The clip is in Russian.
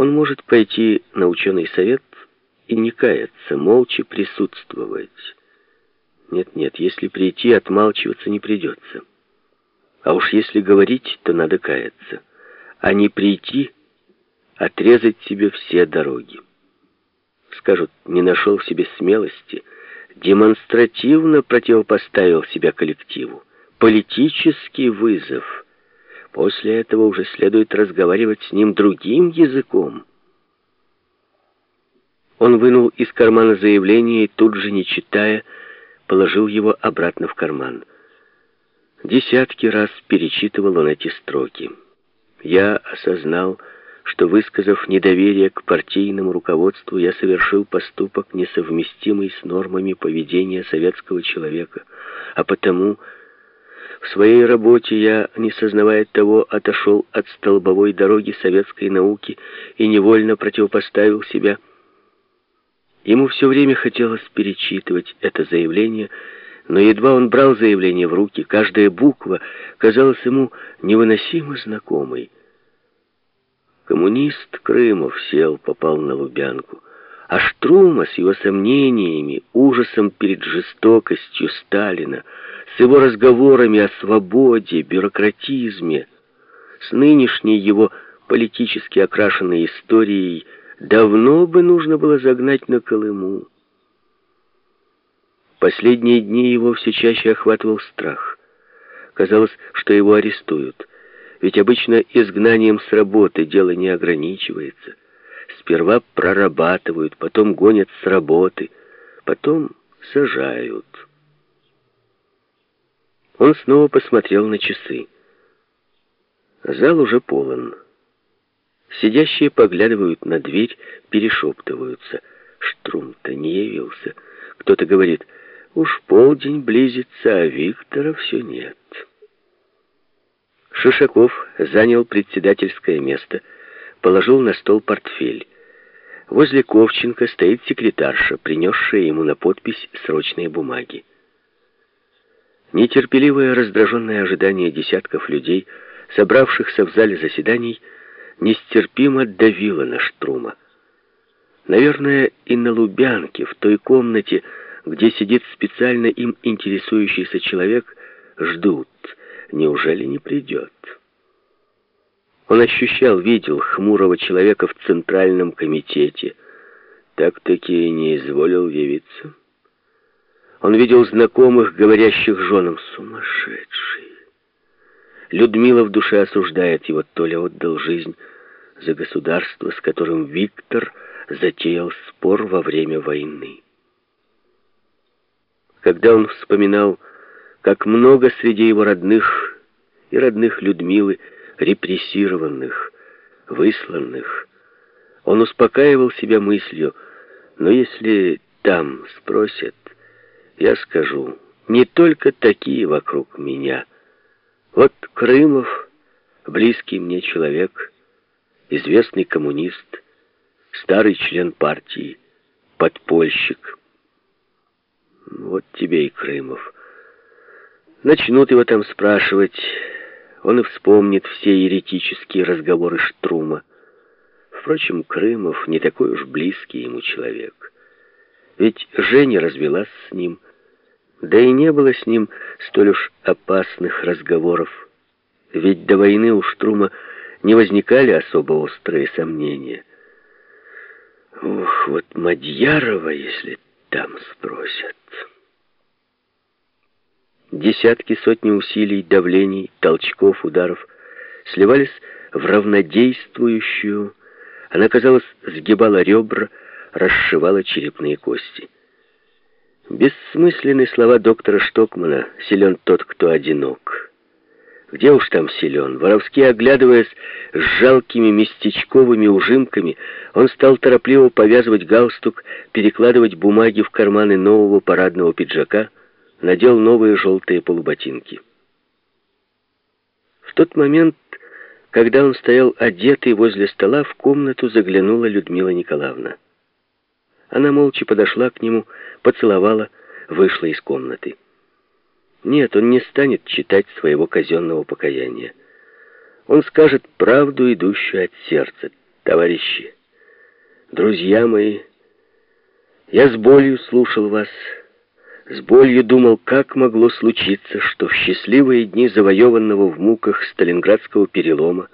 Он может пойти на ученый совет и не каяться, молча присутствовать. Нет-нет, если прийти, отмалчиваться не придется. А уж если говорить, то надо каяться. А не прийти, отрезать себе все дороги. Скажут, не нашел в себе смелости, демонстративно противопоставил себя коллективу. Политический вызов. После этого уже следует разговаривать с ним другим языком. Он вынул из кармана заявление и тут же, не читая, положил его обратно в карман. Десятки раз перечитывал он эти строки. Я осознал, что, высказав недоверие к партийному руководству, я совершил поступок, несовместимый с нормами поведения советского человека, а потому в своей работе я, не сознавая того, отошел от столбовой дороги советской науки и невольно противопоставил себя Ему все время хотелось перечитывать это заявление, но едва он брал заявление в руки, каждая буква казалась ему невыносимо знакомой. Коммунист Крымов сел, попал на Лубянку, а Штрума с его сомнениями, ужасом перед жестокостью Сталина, с его разговорами о свободе, бюрократизме, с нынешней его политически окрашенной историей давно бы нужно было загнать на Колыму. Последние дни его все чаще охватывал страх. Казалось, что его арестуют. Ведь обычно изгнанием с работы дело не ограничивается. Сперва прорабатывают, потом гонят с работы, потом сажают. Он снова посмотрел на часы. Зал уже полон. Сидящие поглядывают на дверь, перешептываются. Штрум-то не явился. Кто-то говорит, уж полдень близится, а Виктора все нет. Шишаков занял председательское место, положил на стол портфель. Возле Ковченко стоит секретарша, принесшая ему на подпись срочные бумаги. Нетерпеливое раздраженное ожидание десятков людей, собравшихся в зале заседаний, нестерпимо давило на Штрума. Наверное, и на Лубянке, в той комнате, где сидит специально им интересующийся человек, ждут. Неужели не придет? Он ощущал, видел хмурого человека в Центральном комитете. Так-таки не изволил явиться. Он видел знакомых, говорящих женам «сумасшедший». Людмила в душе осуждает его, то ли отдал жизнь за государство, с которым Виктор затеял спор во время войны. Когда он вспоминал, как много среди его родных и родных Людмилы, репрессированных, высланных, он успокаивал себя мыслью, но если там спросят, я скажу, не только такие вокруг меня. Вот Крымов, близкий мне человек, известный коммунист, старый член партии, подпольщик. Вот тебе и Крымов. Начнут его там спрашивать, он и вспомнит все еретические разговоры Штрума. Впрочем, Крымов не такой уж близкий ему человек. Ведь Женя развелась с ним, да и не было с ним столь уж опасных разговоров. Ведь до войны у Штрума не возникали особо острые сомнения. Ух, вот Мадьярова, если там спросят. Десятки, сотни усилий, давлений, толчков, ударов сливались в равнодействующую. Она, казалось, сгибала ребра, расшивала черепные кости. Бессмысленные слова доктора Штокмана «Силен тот, кто одинок». Где уж там силен? Воровски оглядываясь с жалкими местечковыми ужимками, он стал торопливо повязывать галстук, перекладывать бумаги в карманы нового парадного пиджака, надел новые желтые полуботинки. В тот момент, когда он стоял одетый возле стола, в комнату заглянула Людмила Николаевна. Она молча подошла к нему, поцеловала, вышла из комнаты. Нет, он не станет читать своего казенного покаяния. Он скажет правду, идущую от сердца. товарищи, друзья мои, я с болью слушал вас, с болью думал, как могло случиться, что в счастливые дни завоеванного в муках Сталинградского перелома